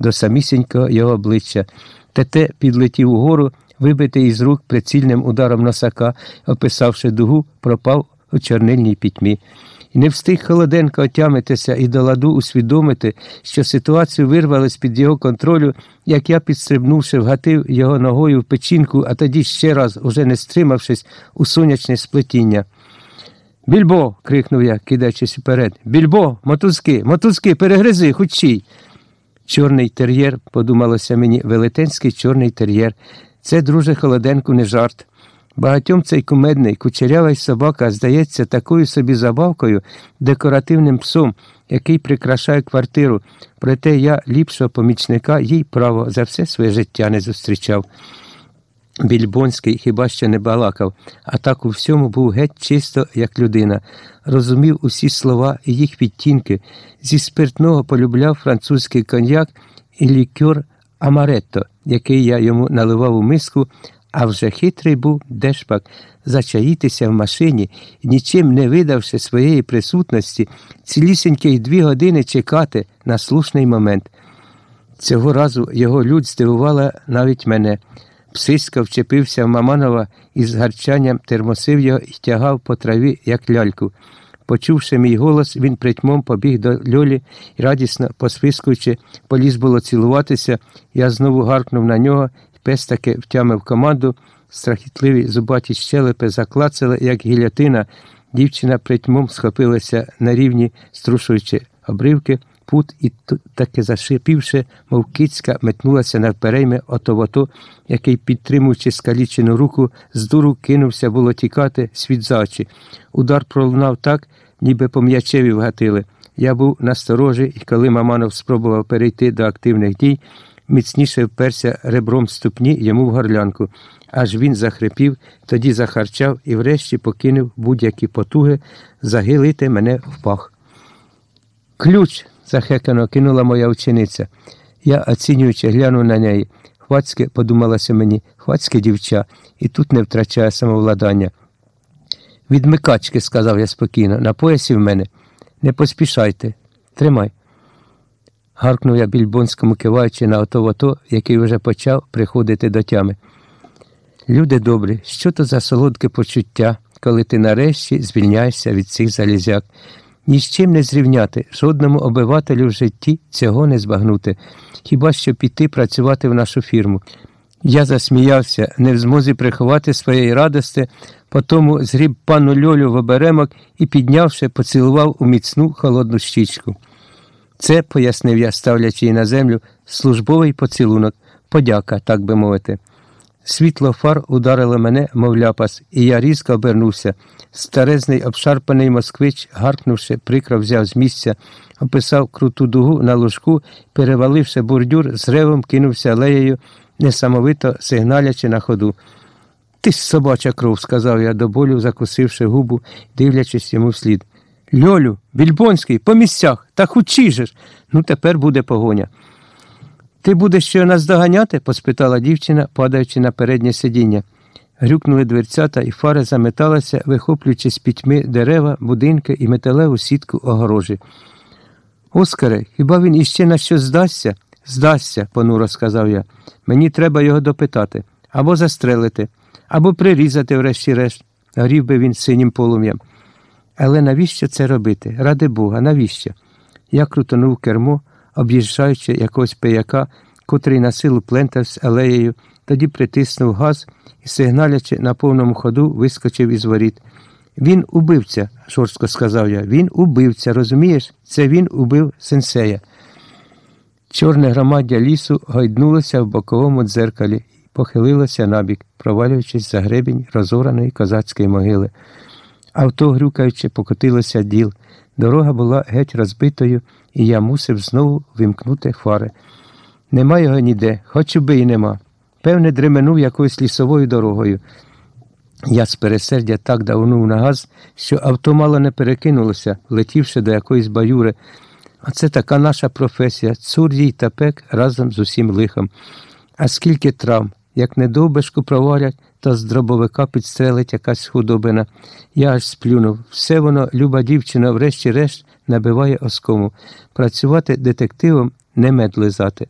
до самісінького його обличчя. Тете підлетів угору, вибитий із рук прицільним ударом носака, описавши дугу, пропав у чорнильній пітьмі. І не встиг Холоденко отямитися і до ладу усвідомити, що ситуацію вирвали з під його контролю, як я, підстрибнувши, вгатив його ногою в печінку, а тоді ще раз, уже не стримавшись, у сонячне сплетіння. Більбо. крикнув я, кидаючись вперед. Більбо, мотузки, мотузки, перегризи, хучій. Чорний тер'єр, подумалося мені, велетенський чорний тер'єр. Це, друже Холоденку, не жарт. Багатьом цей кумедний, кучерявий собака здається такою собі забавкою, декоративним псом, який прикрашає квартиру, проте я ліпшого помічника їй право за все своє життя не зустрічав. Більбонський хіба що не балакав, а так у всьому був геть чисто, як людина, розумів усі слова і їх відтінки, зі спиртного полюбляв французький коньяк і лікер Амаретто, який я йому наливав у миску, а вже хитрий був дешпак зачаїтися в машині, нічим не видавши своєї присутності, цілісіньких дві години чекати на слушний момент. Цього разу його людь здивувала навіть мене. Псисько вчепився в Маманова і з гарчанням термосив його і тягав по траві, як ляльку. Почувши мій голос, він притьмом побіг до льолі і, радісно посвискуючи, поліз було цілуватися, я знову гаркнув на нього, і пес таки втямив команду. Страхітливі зубаті щелепи заклацали, як гілятина. Дівчина притьмом схопилася на рівні, струшуючи обривки пут і таки зашипівши, мов кицька, метнулася навперейми отовото, який, підтримуючи скалічену руку, з дуру кинувся було тікати світ за очі. Удар пролунав так, ніби по м'ячеві вгатили. Я був насторожі, і коли Маманов спробував перейти до активних дій, міцніше вперся ребром ступні йому в горлянку. Аж він захрипів, тоді захарчав і врешті покинув будь-які потуги загилити мене в пах. Ключ захекано кинула моя учениця. Я, оцінюючи, глянув на неї. Хвацьке, подумалося мені, хвацьке дівча, і тут не втрачає самовладання. Відмикачки, сказав я спокійно, на поясі в мене. Не поспішайте, тримай. Гаркнув я більбонському, киваючи на ото-ото, який вже почав приходити до тями. Люди добрі, що то за солодке почуття, коли ти нарешті звільняєшся від цих залізяк. Ні з чим не зрівняти, жодному обивателю в житті цього не збагнути, хіба що піти працювати в нашу фірму. Я засміявся, не в змозі приховати своєї радости, потому згріб пану Льолю в оберемок і, піднявши, поцілував у міцну холодну щічку. Це, пояснив я, ставлячи її на землю, службовий поцілунок, подяка, так би мовити. Світло фар ударило мене, мов ляпас, і я різко обернувся. Старезний обшарпаний москвич, гаркнувши, прикро взяв з місця, описав круту дугу на ложку, переваливши бордюр, з ревом кинувся алеєю, несамовито сигналячи на ходу. Ти ж собача кров, сказав я до болю, закусивши губу, дивлячись йому вслід. Льолю, Більбонський, по місцях, та хучі ж. Ну, тепер буде погоня. Ти будеш що нас доганяти? поспитала дівчина, падаючи на переднє сидіння. Грюкнули дверцята, і фара заметалася, вихоплюючи з пітьми дерева, будинки і металеву сітку огорожі. Оскаре, хіба він іще на щось здасться? Здасться, понуро сказав я. Мені треба його допитати, або застрелити, або прирізати, врешті-решт, горів би він синім полум'ям. Але навіщо це робити? Ради Бога, навіщо? Я крутонув кермо об'їжджаючи якогось пияка, котрий на силу плентався алеєю, тоді притиснув газ і, сигналячи на повному ходу, вискочив із воріт. Він убивця, жорстко сказав я. Він убивця, розумієш? Це він убив сенсея. Чорне громаддя лісу гойднулося в боковому дзеркалі і похилилося набік, провалюючись за гребінь розораної козацької могили. Авто, грюкаючи, покотилося діл. Дорога була геть розбитою, і я мусив знову вимкнути фари. Нема його ніде, хоч би і нема. Певне, дременув якоюсь лісовою дорогою. Я з пересердя так давнув на газ, що авто мало не перекинулося, летівши до якоїсь баюри. А це така наша професія, цур їй та пек разом з усім лихом. А скільки травм, як недовбешку провалять, та з дробовика підстрелить якась худобина. Я аж сплюнув. Все воно, люба дівчина, врешті-решт, набиває оскому. Працювати детективом не мед лизати.